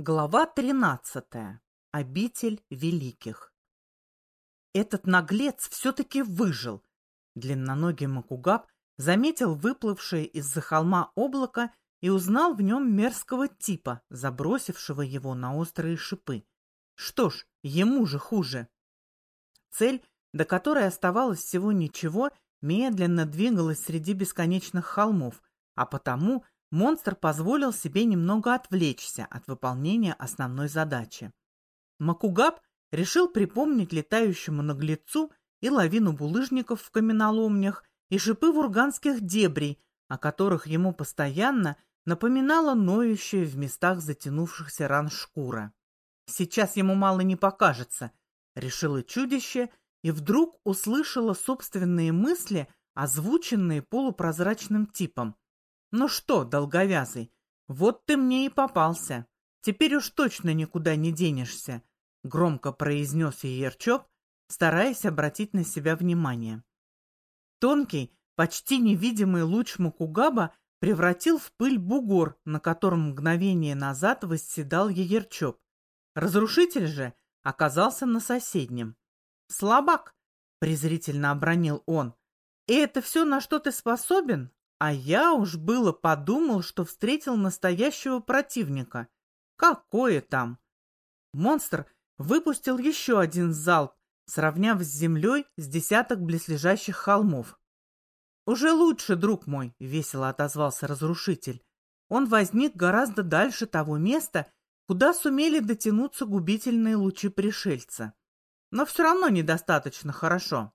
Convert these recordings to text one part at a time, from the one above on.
Глава 13. Обитель великих. Этот наглец все-таки выжил. Длинноногий Макугаб заметил выплывшее из-за холма облако и узнал в нем мерзкого типа, забросившего его на острые шипы. Что ж, ему же хуже. Цель, до которой оставалось всего ничего, медленно двигалась среди бесконечных холмов, а потому монстр позволил себе немного отвлечься от выполнения основной задачи. Макугаб решил припомнить летающему наглецу и лавину булыжников в каменоломнях, и шипы вурганских дебрей, о которых ему постоянно напоминала ноющая в местах затянувшихся ран шкура. Сейчас ему мало не покажется, решило чудище, и вдруг услышала собственные мысли, озвученные полупрозрачным типом. «Ну что, долговязый, вот ты мне и попался. Теперь уж точно никуда не денешься», — громко произнес Еерчоп, стараясь обратить на себя внимание. Тонкий, почти невидимый луч Макугаба превратил в пыль бугор, на котором мгновение назад восседал Еерчоп. Разрушитель же оказался на соседнем. «Слабак!» — презрительно обронил он. «И это все, на что ты способен? А я уж было подумал, что встретил настоящего противника. Какое там? Монстр выпустил еще один залп, сравняв с землей с десяток близлежащих холмов. «Уже лучше, друг мой», — весело отозвался разрушитель. Он возник гораздо дальше того места, куда сумели дотянуться губительные лучи пришельца. Но все равно недостаточно хорошо.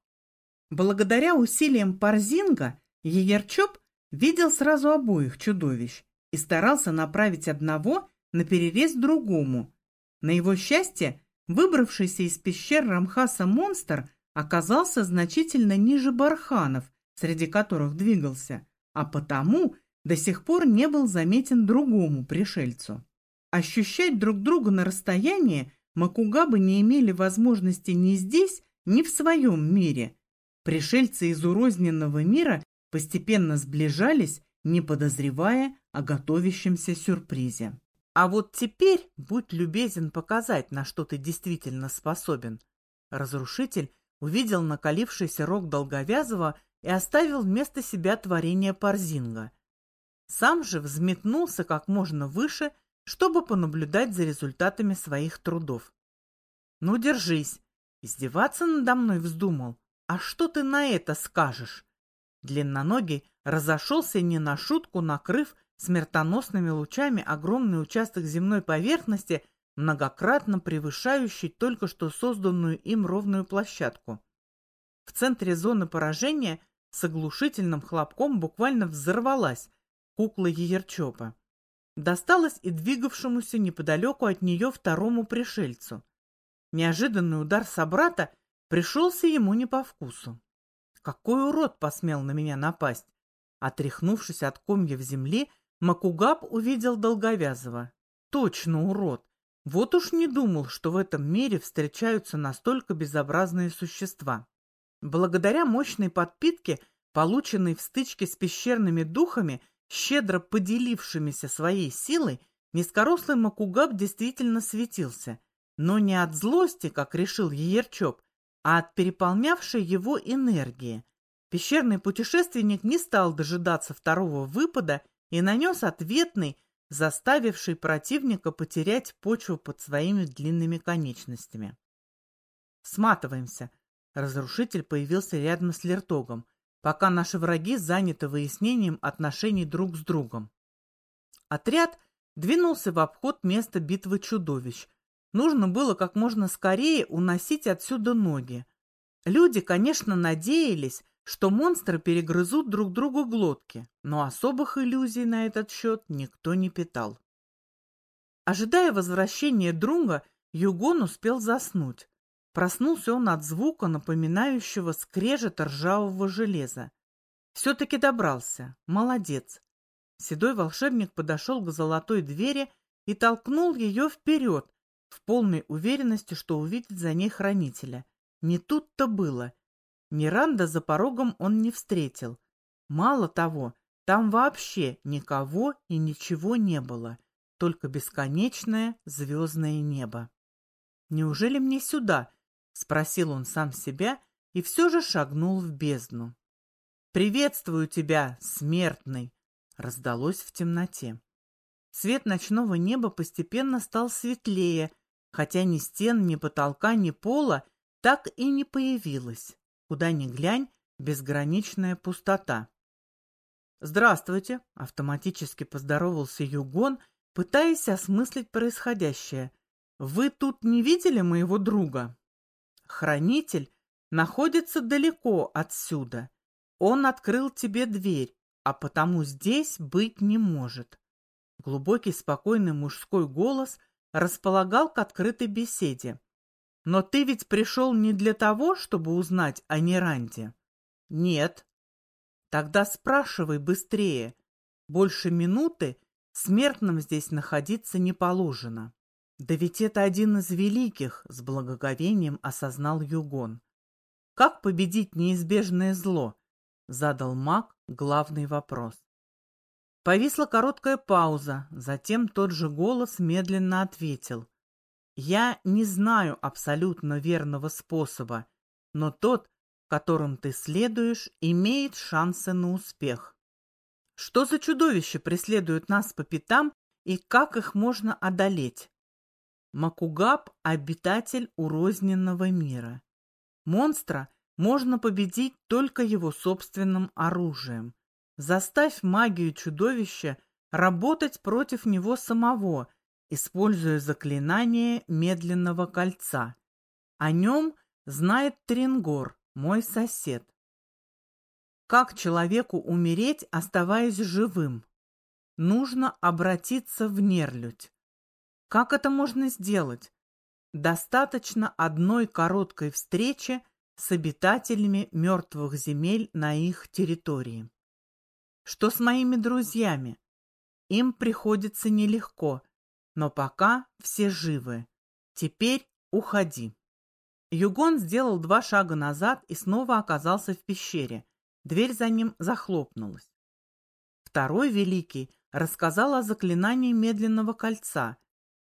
Благодаря усилиям Парзинга, Еерчоп видел сразу обоих чудовищ и старался направить одного на перерез другому. На его счастье, выбравшийся из пещер Рамхаса монстр оказался значительно ниже барханов, среди которых двигался, а потому до сих пор не был заметен другому пришельцу. Ощущать друг друга на расстоянии Макугабы не имели возможности ни здесь, ни в своем мире. Пришельцы из урозненного мира постепенно сближались, не подозревая о готовящемся сюрпризе. А вот теперь будь любезен показать, на что ты действительно способен. Разрушитель увидел накалившийся рог Долговязого и оставил вместо себя творение Парзинга. Сам же взметнулся как можно выше, чтобы понаблюдать за результатами своих трудов. «Ну, держись!» Издеваться надо мной вздумал. «А что ты на это скажешь?» Длинноногий разошелся не на шутку, накрыв смертоносными лучами огромный участок земной поверхности, многократно превышающий только что созданную им ровную площадку. В центре зоны поражения с оглушительным хлопком буквально взорвалась кукла Еерчопа. Досталось и двигавшемуся неподалеку от нее второму пришельцу. Неожиданный удар собрата пришелся ему не по вкусу. Какой урод посмел на меня напасть? Отряхнувшись от комьев земли, Макугаб увидел Долговязого. Точно урод! Вот уж не думал, что в этом мире встречаются настолько безобразные существа. Благодаря мощной подпитке, полученной в стычке с пещерными духами, щедро поделившимися своей силой, низкорослый Макугаб действительно светился. Но не от злости, как решил Еерчоп, а от переполнявшей его энергии. Пещерный путешественник не стал дожидаться второго выпада и нанес ответный, заставивший противника потерять почву под своими длинными конечностями. «Сматываемся!» Разрушитель появился рядом с Лертогом, пока наши враги заняты выяснением отношений друг с другом. Отряд двинулся в обход места битвы чудовищ, Нужно было как можно скорее уносить отсюда ноги. Люди, конечно, надеялись, что монстры перегрызут друг другу глотки, но особых иллюзий на этот счет никто не питал. Ожидая возвращения друга, Югон успел заснуть. Проснулся он от звука, напоминающего скрежет ржавого железа. Все-таки добрался. Молодец. Седой волшебник подошел к золотой двери и толкнул ее вперед, в полной уверенности, что увидит за ней хранителя. Не тут-то было. Миранда за порогом он не встретил. Мало того, там вообще никого и ничего не было. только бесконечное звездное небо. «Неужели мне сюда?» — спросил он сам себя и все же шагнул в бездну. «Приветствую тебя, смертный!» — раздалось в темноте. Свет ночного неба постепенно стал светлее, хотя ни стен, ни потолка, ни пола так и не появилось. Куда ни глянь, безграничная пустота. «Здравствуйте!» — автоматически поздоровался Югон, пытаясь осмыслить происходящее. «Вы тут не видели моего друга?» «Хранитель находится далеко отсюда. Он открыл тебе дверь, а потому здесь быть не может». Глубокий, спокойный мужской голос располагал к открытой беседе. «Но ты ведь пришел не для того, чтобы узнать о Неранде?» «Нет». «Тогда спрашивай быстрее. Больше минуты смертным здесь находиться не положено». «Да ведь это один из великих», — с благоговением осознал Югон. «Как победить неизбежное зло?» — задал маг главный вопрос. Повисла короткая пауза, затем тот же голос медленно ответил. «Я не знаю абсолютно верного способа, но тот, которым ты следуешь, имеет шансы на успех. Что за чудовище преследует нас по пятам и как их можно одолеть?» Макугаб – обитатель урозненного мира. Монстра можно победить только его собственным оружием – Заставь магию чудовища работать против него самого, используя заклинание медленного кольца. О нем знает Трингор, мой сосед. Как человеку умереть, оставаясь живым? Нужно обратиться в нерлюдь. Как это можно сделать? Достаточно одной короткой встречи с обитателями мертвых земель на их территории. Что с моими друзьями? Им приходится нелегко, но пока все живы. Теперь уходи. Югон сделал два шага назад и снова оказался в пещере. Дверь за ним захлопнулась. Второй Великий рассказал о заклинании медленного кольца.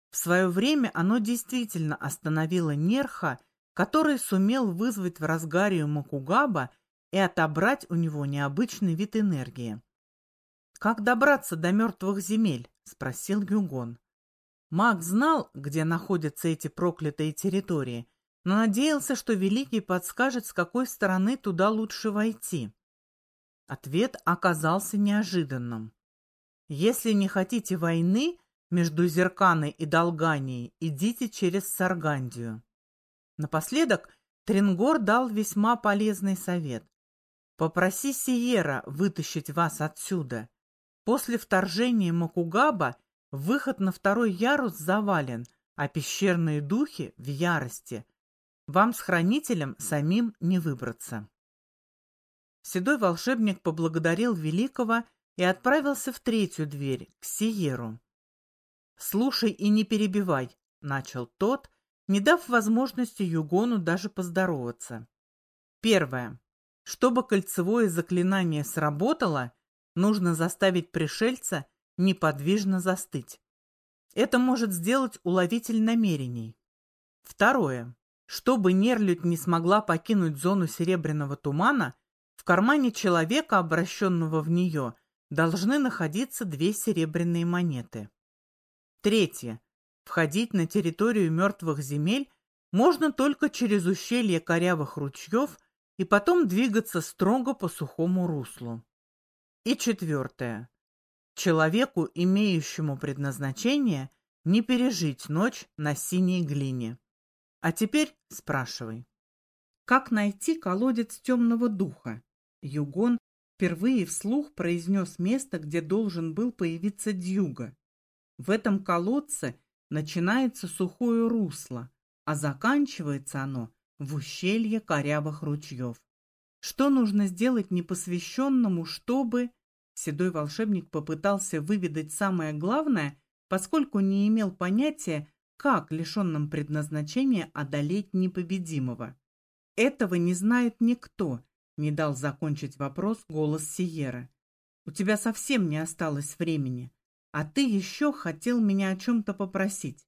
В свое время оно действительно остановило Нерха, который сумел вызвать в разгарию Макугаба и отобрать у него необычный вид энергии. «Как добраться до мертвых земель?» — спросил Гюгон. Маг знал, где находятся эти проклятые территории, но надеялся, что Великий подскажет, с какой стороны туда лучше войти. Ответ оказался неожиданным. «Если не хотите войны между Зерканой и Долганией, идите через Саргандию». Напоследок Трингор дал весьма полезный совет. «Попроси Сиера вытащить вас отсюда. После вторжения Макугаба выход на второй ярус завален, а пещерные духи в ярости. Вам с хранителем самим не выбраться. Седой волшебник поблагодарил Великого и отправился в третью дверь, к Сиеру. «Слушай и не перебивай», — начал тот, не дав возможности Югону даже поздороваться. Первое. Чтобы кольцевое заклинание сработало, Нужно заставить пришельца неподвижно застыть. Это может сделать уловитель намерений. Второе. Чтобы нерлюдь не смогла покинуть зону серебряного тумана, в кармане человека, обращенного в нее, должны находиться две серебряные монеты. Третье. Входить на территорию мертвых земель можно только через ущелье корявых ручьев и потом двигаться строго по сухому руслу. И четвертое. Человеку, имеющему предназначение, не пережить ночь на синей глине. А теперь спрашивай. Как найти колодец темного духа? Югон впервые вслух произнес место, где должен был появиться Дьюга. В этом колодце начинается сухое русло, а заканчивается оно в ущелье корявых ручьев. Что нужно сделать непосвященному, чтобы... Седой волшебник попытался выведать самое главное, поскольку не имел понятия, как лишенным предназначения одолеть непобедимого. Этого не знает никто, не дал закончить вопрос голос Сиера. У тебя совсем не осталось времени. А ты еще хотел меня о чем-то попросить.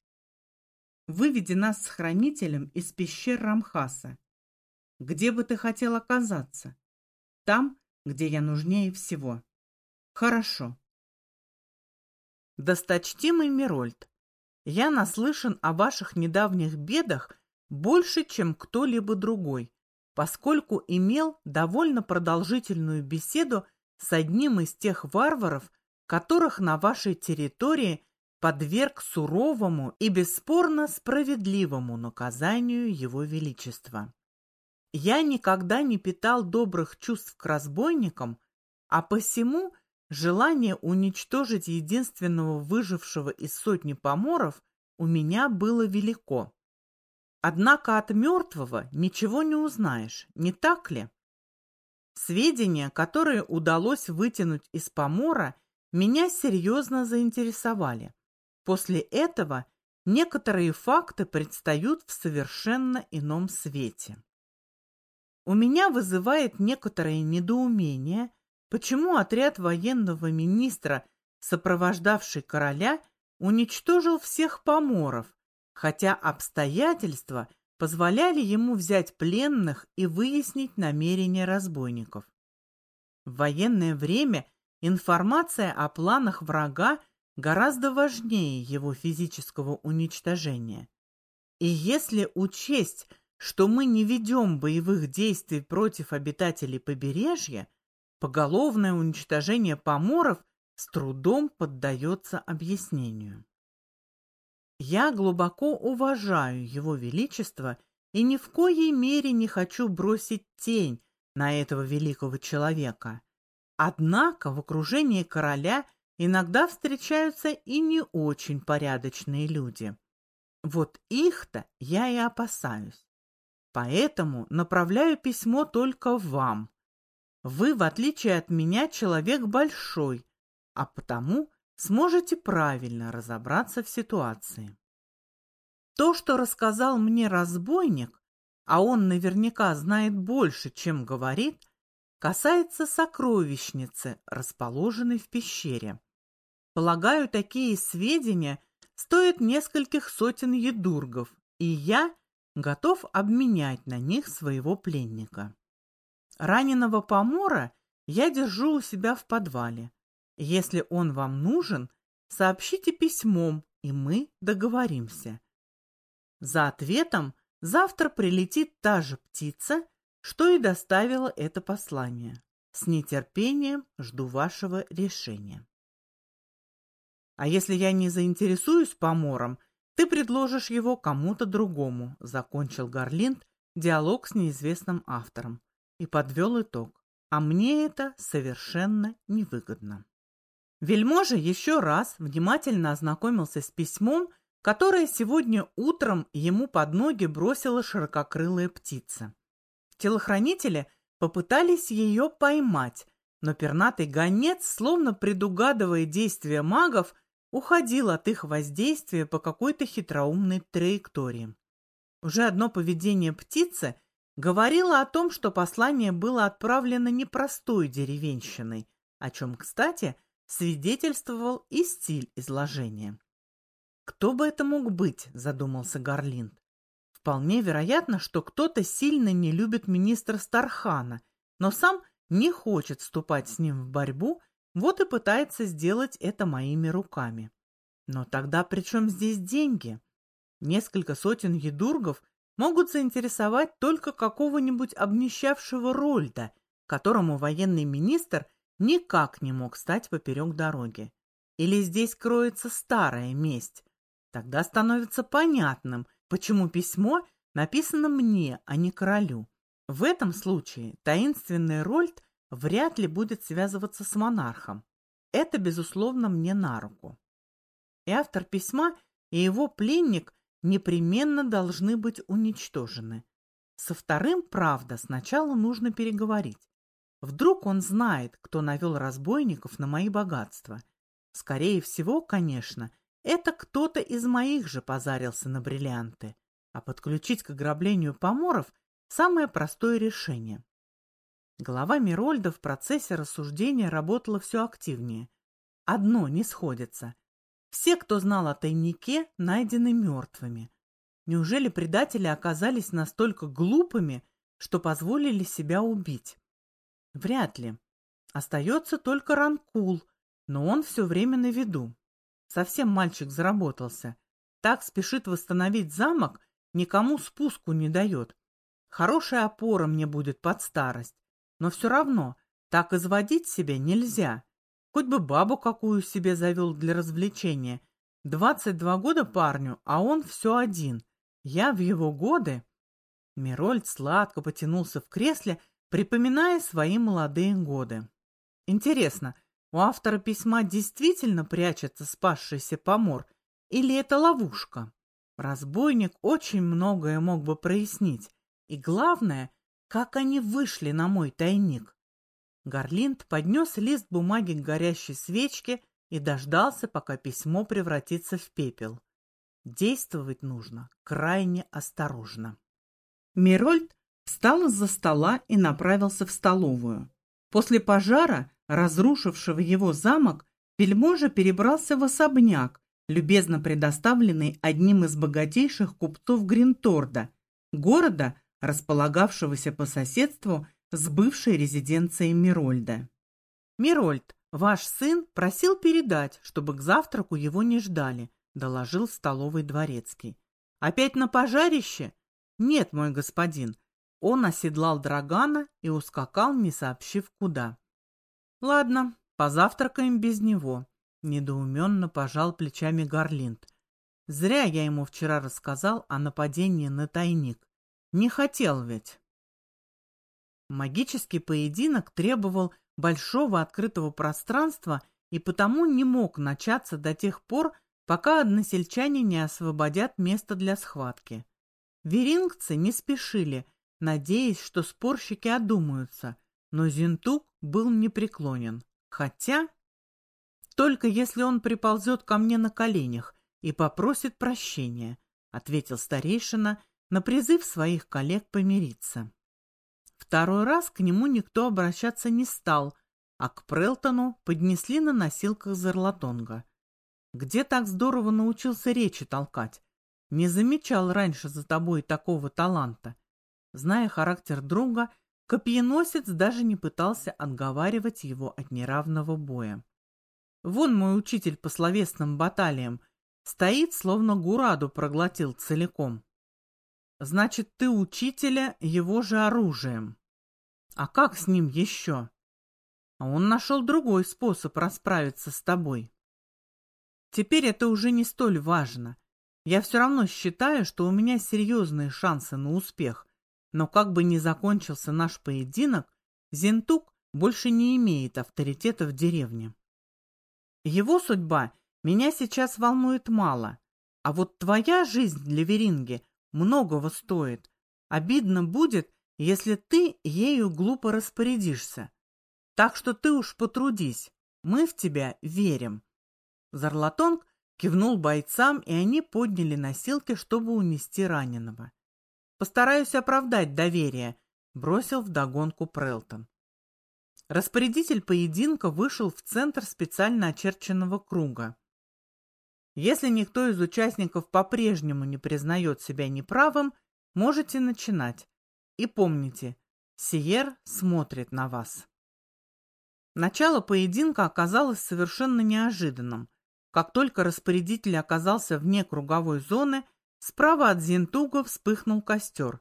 Выведи нас с хранителем из пещер Рамхаса. Где бы ты хотел оказаться? Там, где я нужнее всего. Хорошо. Досточтимый Мирольд, я наслышан о ваших недавних бедах больше, чем кто-либо другой, поскольку имел довольно продолжительную беседу с одним из тех варваров, которых на вашей территории подверг суровому и бесспорно справедливому наказанию Его Величества. Я никогда не питал добрых чувств к разбойникам, а посему желание уничтожить единственного выжившего из сотни поморов у меня было велико. Однако от мертвого ничего не узнаешь, не так ли? Сведения, которые удалось вытянуть из помора, меня серьезно заинтересовали. После этого некоторые факты предстают в совершенно ином свете. У меня вызывает некоторое недоумение, почему отряд военного министра, сопровождавший короля, уничтожил всех поморов, хотя обстоятельства позволяли ему взять пленных и выяснить намерения разбойников. В военное время информация о планах врага гораздо важнее его физического уничтожения. И если учесть, что мы не ведем боевых действий против обитателей побережья, поголовное уничтожение поморов с трудом поддается объяснению. Я глубоко уважаю Его Величество и ни в коей мере не хочу бросить тень на этого великого человека. Однако в окружении короля иногда встречаются и не очень порядочные люди. Вот их-то я и опасаюсь. Поэтому направляю письмо только вам. Вы, в отличие от меня, человек большой, а потому сможете правильно разобраться в ситуации. То, что рассказал мне разбойник, а он наверняка знает больше, чем говорит, касается сокровищницы, расположенной в пещере. Полагаю, такие сведения стоят нескольких сотен едургов, и я готов обменять на них своего пленника. Раненого помора я держу у себя в подвале. Если он вам нужен, сообщите письмом, и мы договоримся. За ответом завтра прилетит та же птица, что и доставила это послание. С нетерпением жду вашего решения. А если я не заинтересуюсь помором, ты предложишь его кому-то другому, закончил Гарлинд диалог с неизвестным автором и подвел итог. А мне это совершенно невыгодно. Вельможа еще раз внимательно ознакомился с письмом, которое сегодня утром ему под ноги бросила ширококрылая птица. Телохранители попытались ее поймать, но пернатый гонец, словно предугадывая действия магов, уходил от их воздействия по какой-то хитроумной траектории. Уже одно поведение птицы говорило о том, что послание было отправлено непростой деревенщиной, о чем, кстати, свидетельствовал и стиль изложения. «Кто бы это мог быть?» – задумался Гарлинд. «Вполне вероятно, что кто-то сильно не любит министра Стархана, но сам не хочет вступать с ним в борьбу – вот и пытается сделать это моими руками. Но тогда при чем здесь деньги? Несколько сотен едургов могут заинтересовать только какого-нибудь обнищавшего Рольда, которому военный министр никак не мог стать поперек дороги. Или здесь кроется старая месть? Тогда становится понятным, почему письмо написано мне, а не королю. В этом случае таинственный Рольд вряд ли будет связываться с монархом. Это, безусловно, мне на руку. И автор письма, и его пленник непременно должны быть уничтожены. Со вторым, правда, сначала нужно переговорить. Вдруг он знает, кто навел разбойников на мои богатства. Скорее всего, конечно, это кто-то из моих же позарился на бриллианты. А подключить к ограблению поморов – самое простое решение. Голова Мирольда в процессе рассуждения работала все активнее. одно не сходится. Все, кто знал о тайнике, найдены мертвыми. Неужели предатели оказались настолько глупыми, что позволили себя убить? Вряд ли. Остается только Ранкул, но он все время на виду. Совсем мальчик заработался. Так спешит восстановить замок, никому спуску не дает. Хорошая опора мне будет под старость. Но все равно, так изводить себя нельзя. Хоть бы бабу какую себе завел для развлечения. Двадцать два года парню, а он все один. Я в его годы... Мирольд сладко потянулся в кресле, припоминая свои молодые годы. Интересно, у автора письма действительно прячется спасшийся помор, или это ловушка? Разбойник очень многое мог бы прояснить. И главное, как они вышли на мой тайник. Гарлинд поднес лист бумаги к горящей свечке и дождался, пока письмо превратится в пепел. Действовать нужно крайне осторожно. Мирольд встал из-за стола и направился в столовую. После пожара, разрушившего его замок, вельможа перебрался в особняк, любезно предоставленный одним из богатейших купцов Гринторда, города, располагавшегося по соседству с бывшей резиденцией Мирольда. «Мирольд, ваш сын просил передать, чтобы к завтраку его не ждали», доложил столовый дворецкий. «Опять на пожарище?» «Нет, мой господин». Он оседлал драгана и ускакал, не сообщив куда. «Ладно, позавтракаем без него», — недоуменно пожал плечами Гарлинд. «Зря я ему вчера рассказал о нападении на тайник. Не хотел ведь». Магический поединок требовал большого открытого пространства и потому не мог начаться до тех пор, пока односельчане не освободят место для схватки. Верингцы не спешили, надеясь, что спорщики одумаются, но Зинтук был непреклонен. Хотя... «Только если он приползет ко мне на коленях и попросит прощения», ответил старейшина на призыв своих коллег помириться. Второй раз к нему никто обращаться не стал, а к Прелтону поднесли на носилках Зарлатонга. Где так здорово научился речи толкать? Не замечал раньше за тобой такого таланта. Зная характер друга, копьеносец даже не пытался отговаривать его от неравного боя. Вон мой учитель по словесным баталиям стоит, словно гураду проглотил целиком. Значит, ты учителя его же оружием. А как с ним еще? А он нашел другой способ расправиться с тобой. Теперь это уже не столь важно. Я все равно считаю, что у меня серьезные шансы на успех. Но как бы ни закончился наш поединок, Зентук больше не имеет авторитета в деревне. Его судьба меня сейчас волнует мало. А вот твоя жизнь для Веринги многого стоит. Обидно будет, если ты ею глупо распорядишься. Так что ты уж потрудись, мы в тебя верим. Зарлатонг кивнул бойцам, и они подняли носилки, чтобы унести раненого. «Постараюсь оправдать доверие», — бросил вдогонку Прелтон. Распорядитель поединка вышел в центр специально очерченного круга. Если никто из участников по-прежнему не признает себя неправым, можете начинать. И помните, Сиер смотрит на вас. Начало поединка оказалось совершенно неожиданным. Как только распорядитель оказался вне круговой зоны, справа от Зинтуга вспыхнул костер.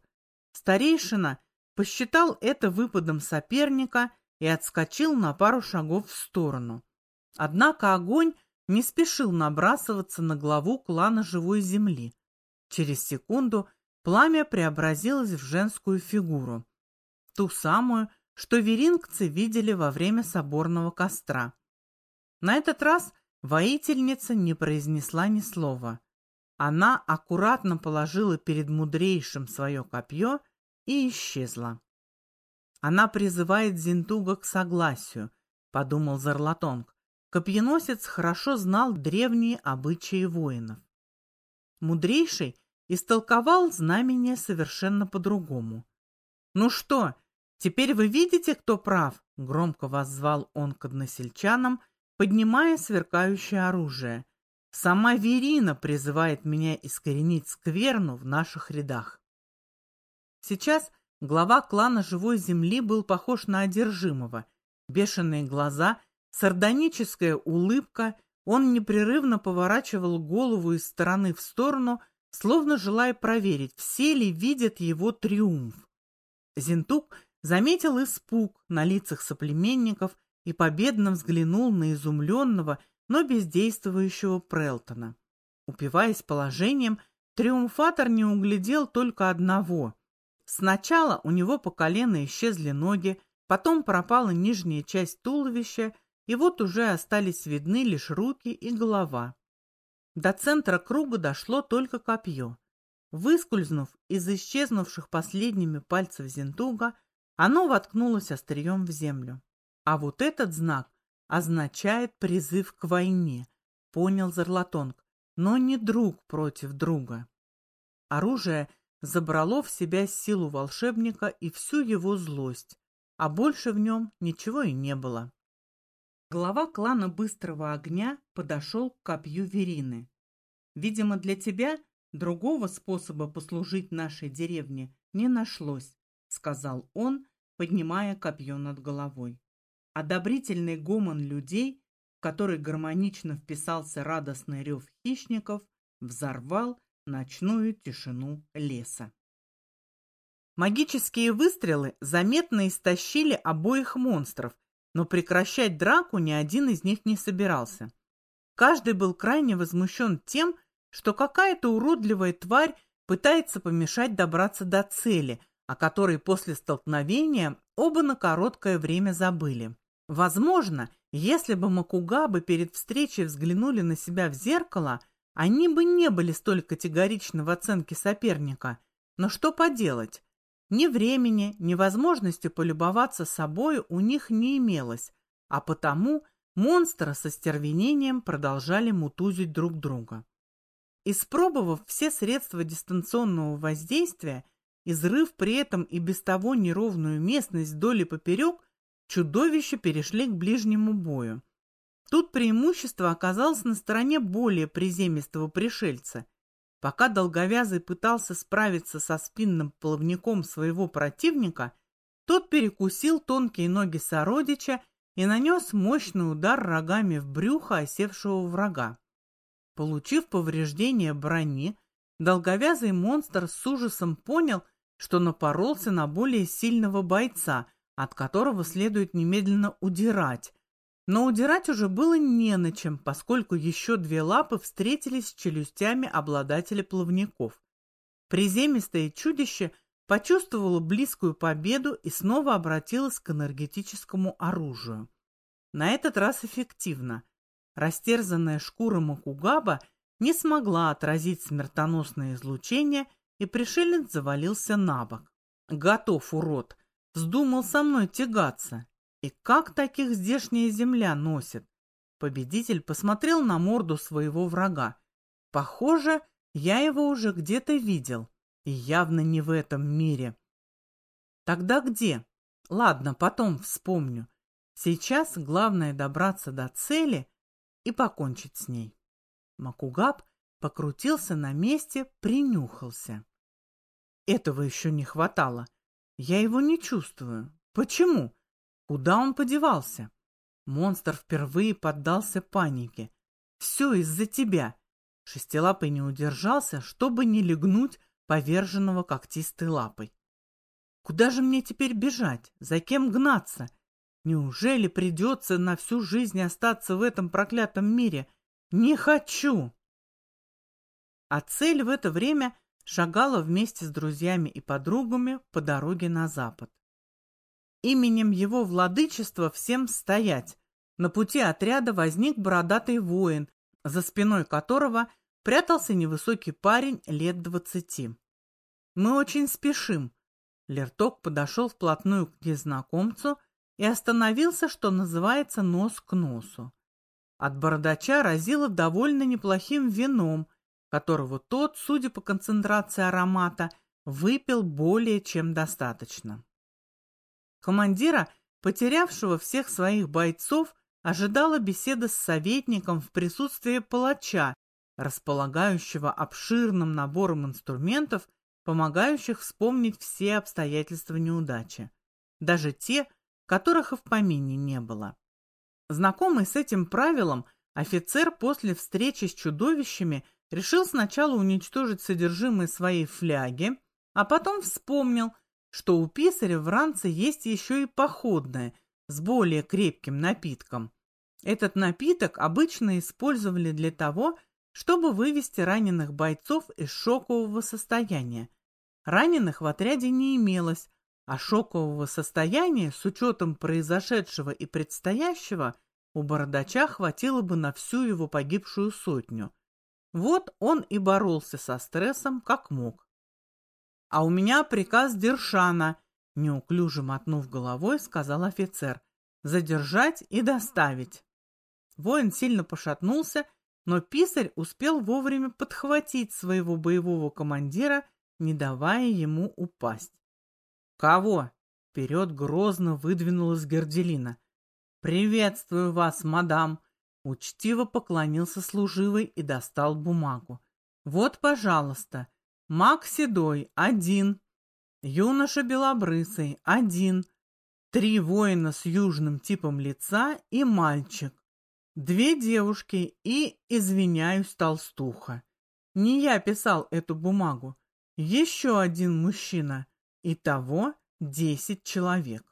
Старейшина посчитал это выпадом соперника и отскочил на пару шагов в сторону. Однако огонь не спешил набрасываться на главу клана живой земли. Через секунду пламя преобразилось в женскую фигуру. Ту самую, что верингцы видели во время соборного костра. На этот раз Воительница не произнесла ни слова. Она аккуратно положила перед мудрейшим свое копье и исчезла. Она призывает Зинтуга к согласию, подумал Зарлатонг. Копьеносец хорошо знал древние обычаи воинов. Мудрейший истолковал знамение совершенно по-другому. «Ну что, теперь вы видите, кто прав?» — громко воззвал он к односельчанам, поднимая сверкающее оружие. Сама Верина призывает меня искоренить скверну в наших рядах. Сейчас глава клана Живой Земли был похож на одержимого. Бешеные глаза, сардоническая улыбка, он непрерывно поворачивал голову из стороны в сторону, словно желая проверить, все ли видят его триумф. Зинтук заметил испуг на лицах соплеменников и победно взглянул на изумленного, но бездействующего Прелтона. Упиваясь положением, триумфатор не углядел только одного. Сначала у него по колено исчезли ноги, потом пропала нижняя часть туловища, и вот уже остались видны лишь руки и голова. До центра круга дошло только копье. Выскользнув из исчезнувших последними пальцев Зентуга, оно воткнулось острием в землю. А вот этот знак означает призыв к войне, понял Зарлатонг, но не друг против друга. Оружие забрало в себя силу волшебника и всю его злость, а больше в нем ничего и не было. Глава клана Быстрого Огня подошел к копью Верины. «Видимо, для тебя другого способа послужить нашей деревне не нашлось», сказал он, поднимая копье над головой. Одобрительный гомон людей, в который гармонично вписался радостный рев хищников, взорвал ночную тишину леса. Магические выстрелы заметно истощили обоих монстров, но прекращать драку ни один из них не собирался. Каждый был крайне возмущен тем, что какая-то уродливая тварь пытается помешать добраться до цели, о которой после столкновения оба на короткое время забыли. Возможно, если бы Макугабы перед встречей взглянули на себя в зеркало, они бы не были столь категоричны в оценке соперника. Но что поделать? Ни времени, ни возможности полюбоваться собой у них не имелось, а потому монстры со стервенением продолжали мутузить друг друга. Испробовав все средства дистанционного воздействия, изрыв при этом и без того неровную местность вдоль и поперек, чудовища перешли к ближнему бою. Тут преимущество оказалось на стороне более приземистого пришельца. Пока Долговязый пытался справиться со спинным плавником своего противника, тот перекусил тонкие ноги сородича и нанес мощный удар рогами в брюхо осевшего врага. Получив повреждение брони, долговязый монстр с ужасом понял, что напоролся на более сильного бойца, от которого следует немедленно удирать. Но удирать уже было не на чем, поскольку еще две лапы встретились с челюстями обладателя плавников. Приземистое чудище почувствовало близкую победу и снова обратилось к энергетическому оружию. На этот раз эффективно. Растерзанная шкура Макугаба не смогла отразить смертоносное излучение, и пришелец завалился на бок. «Готов, урод!» Вздумал со мной тягаться. И как таких здешняя земля носит? Победитель посмотрел на морду своего врага. Похоже, я его уже где-то видел. И явно не в этом мире. Тогда где? Ладно, потом вспомню. Сейчас главное добраться до цели и покончить с ней. Макугаб покрутился на месте, принюхался. Этого еще не хватало. Я его не чувствую. Почему? Куда он подевался? Монстр впервые поддался панике. Все из-за тебя. Шестилапый не удержался, чтобы не легнуть поверженного когтистой лапой. Куда же мне теперь бежать? За кем гнаться? Неужели придется на всю жизнь остаться в этом проклятом мире? Не хочу! А цель в это время шагала вместе с друзьями и подругами по дороге на запад. Именем его владычества всем стоять. На пути отряда возник бородатый воин, за спиной которого прятался невысокий парень лет двадцати. «Мы очень спешим». Лерток подошел вплотную к незнакомцу и остановился, что называется, нос к носу. От бородача разило довольно неплохим вином, которого тот, судя по концентрации аромата, выпил более чем достаточно. Командира, потерявшего всех своих бойцов, ожидала беседа с советником в присутствии палача, располагающего обширным набором инструментов, помогающих вспомнить все обстоятельства неудачи, даже те, которых и в помине не было. Знакомый с этим правилом, офицер после встречи с чудовищами решил сначала уничтожить содержимое своей фляги, а потом вспомнил, что у писаря в ранце есть еще и походное, с более крепким напитком. Этот напиток обычно использовали для того, чтобы вывести раненых бойцов из шокового состояния. Раненых в отряде не имелось, а шокового состояния с учетом произошедшего и предстоящего у бородача хватило бы на всю его погибшую сотню. Вот он и боролся со стрессом как мог. «А у меня приказ Дершана», — неуклюже мотнув головой, сказал офицер. «Задержать и доставить». Воин сильно пошатнулся, но писарь успел вовремя подхватить своего боевого командира, не давая ему упасть. «Кого?» — вперед грозно выдвинулась Герделина. «Приветствую вас, мадам!» Учтиво поклонился служивый и достал бумагу. «Вот, пожалуйста, маг седой — один, юноша белобрысый — один, три воина с южным типом лица и мальчик. Две девушки и, извиняюсь, толстуха. Не я писал эту бумагу. Еще один мужчина. Итого десять человек.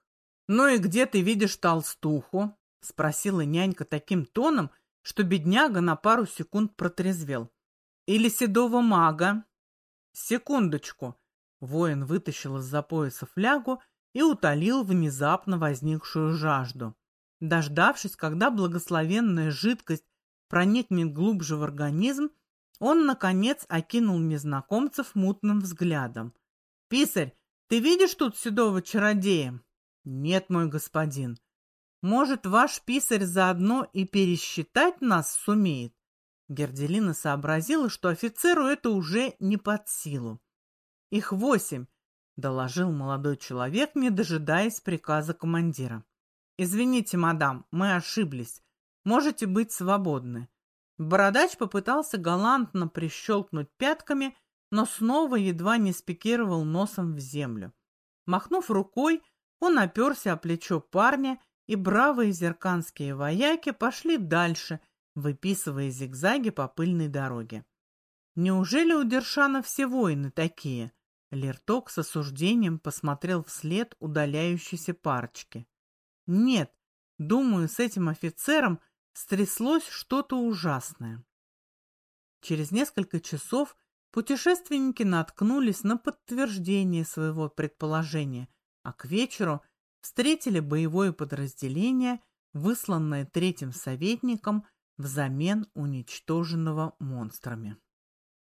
«Ну и где ты видишь толстуху?» — спросила нянька таким тоном, что бедняга на пару секунд протрезвел. «Или седого мага?» «Секундочку!» Воин вытащил из-за пояса флягу и утолил внезапно возникшую жажду. Дождавшись, когда благословенная жидкость проникнет глубже в организм, он, наконец, окинул незнакомцев мутным взглядом. «Писарь, ты видишь тут седого чародея?» «Нет, мой господин. Может, ваш писарь заодно и пересчитать нас сумеет?» Герделина сообразила, что офицеру это уже не под силу. «Их восемь», — доложил молодой человек, не дожидаясь приказа командира. «Извините, мадам, мы ошиблись. Можете быть свободны». Бородач попытался галантно прищелкнуть пятками, но снова едва не спикировал носом в землю. Махнув рукой, он оперся о плечо парня, и бравые зерканские вояки пошли дальше, выписывая зигзаги по пыльной дороге. Неужели у Дершана все воины такие? Лерток с осуждением посмотрел вслед удаляющейся парочки. Нет, думаю, с этим офицером стряслось что-то ужасное. Через несколько часов путешественники наткнулись на подтверждение своего предположения, а к вечеру встретили боевое подразделение, высланное третьим советником взамен уничтоженного монстрами.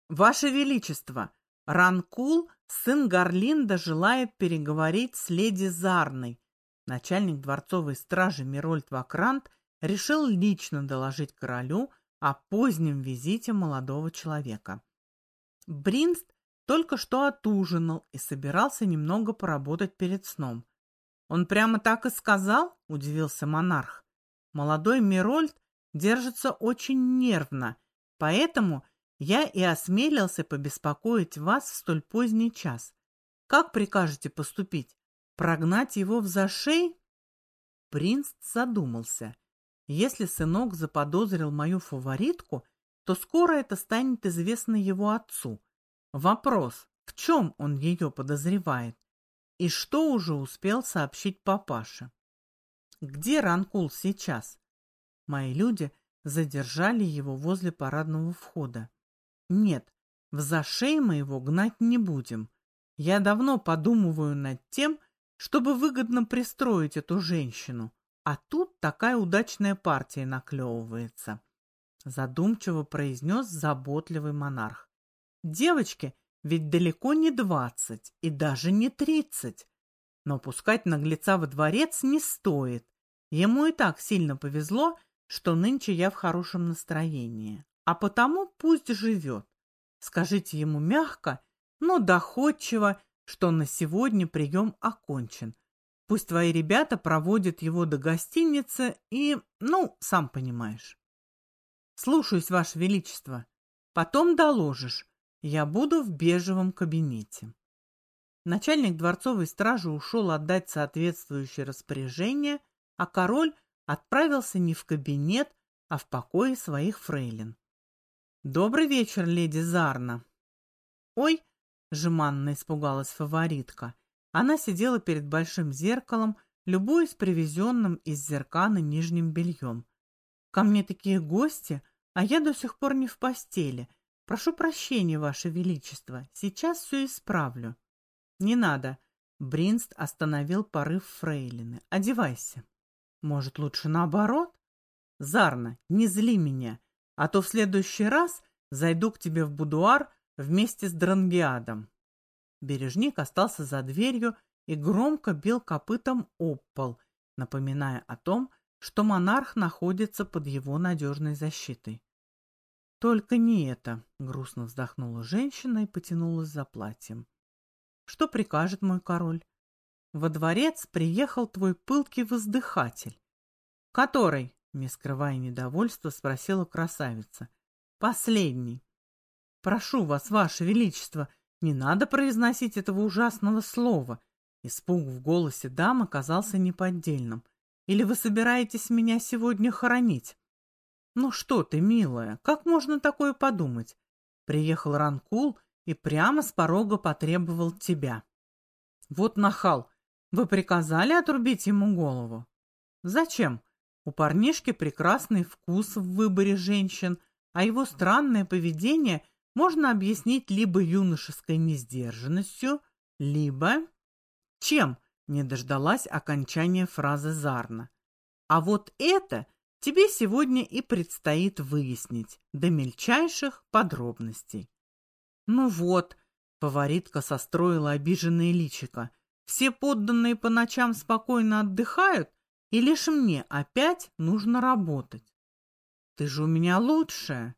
«Ваше Величество, Ранкул, сын Гарлинда, желает переговорить с леди Зарной», Начальник дворцовой стражи Мирольд Вакрант решил лично доложить королю о позднем визите молодого человека. Бринст только что отужинал и собирался немного поработать перед сном. «Он прямо так и сказал?» – удивился монарх. «Молодой Мирольд держится очень нервно, поэтому я и осмелился побеспокоить вас в столь поздний час. Как прикажете поступить? Прогнать его в зашей? Принц задумался. Если сынок заподозрил мою фаворитку, то скоро это станет известно его отцу. Вопрос, в чем он ее подозревает? И что уже успел сообщить папаше? Где Ранкул сейчас? Мои люди задержали его возле парадного входа. Нет, в зашей мы его гнать не будем. Я давно подумываю над тем, чтобы выгодно пристроить эту женщину. А тут такая удачная партия наклевывается. Задумчиво произнес заботливый монарх. Девочке ведь далеко не двадцать и даже не тридцать. Но пускать наглеца во дворец не стоит. Ему и так сильно повезло, что нынче я в хорошем настроении. А потому пусть живет. Скажите ему мягко, но доходчиво, что на сегодня прием окончен. Пусть твои ребята проводят его до гостиницы и, ну, сам понимаешь. Слушаюсь, Ваше Величество. Потом доложишь. Я буду в бежевом кабинете. Начальник дворцовой стражи ушел отдать соответствующее распоряжение, а король отправился не в кабинет, а в покое своих фрейлин. «Добрый вечер, леди Зарна!» «Ой!» — жеманно испугалась фаворитка. Она сидела перед большим зеркалом, любуясь привезенным из зеркана нижним бельем. «Ко мне такие гости, а я до сих пор не в постели. Прошу прощения, Ваше Величество, сейчас все исправлю». «Не надо!» — Бринст остановил порыв фрейлины. «Одевайся». «Может, лучше наоборот?» «Зарна, не зли меня, а то в следующий раз зайду к тебе в будуар вместе с Дрангиадом». Бережник остался за дверью и громко бил копытом об пол, напоминая о том, что монарх находится под его надежной защитой. «Только не это!» — грустно вздохнула женщина и потянулась за платьем. «Что прикажет мой король?» «Во дворец приехал твой пылкий воздыхатель». «Который?» — не скрывая недовольства, спросила красавица. «Последний». «Прошу вас, ваше величество!» Не надо произносить этого ужасного слова. Испуг в голосе дамы казался неподдельным. Или вы собираетесь меня сегодня хоронить? Ну что ты, милая, как можно такое подумать? Приехал Ранкул и прямо с порога потребовал тебя. Вот нахал. Вы приказали отрубить ему голову? Зачем? У парнишки прекрасный вкус в выборе женщин, а его странное поведение можно объяснить либо юношеской несдержанностью, либо... Чем? Не дождалась окончания фразы Зарна. А вот это тебе сегодня и предстоит выяснить до мельчайших подробностей. Ну вот, фаворитка состроила обиженное личико. Все подданные по ночам спокойно отдыхают, и лишь мне опять нужно работать. Ты же у меня лучшая.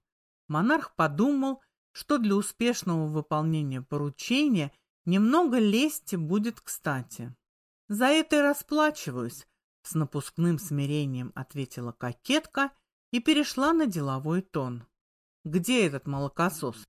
Монарх подумал что для успешного выполнения поручения немного лести будет кстати. За это и расплачиваюсь, с напускным смирением ответила кокетка и перешла на деловой тон. Где этот молокосос?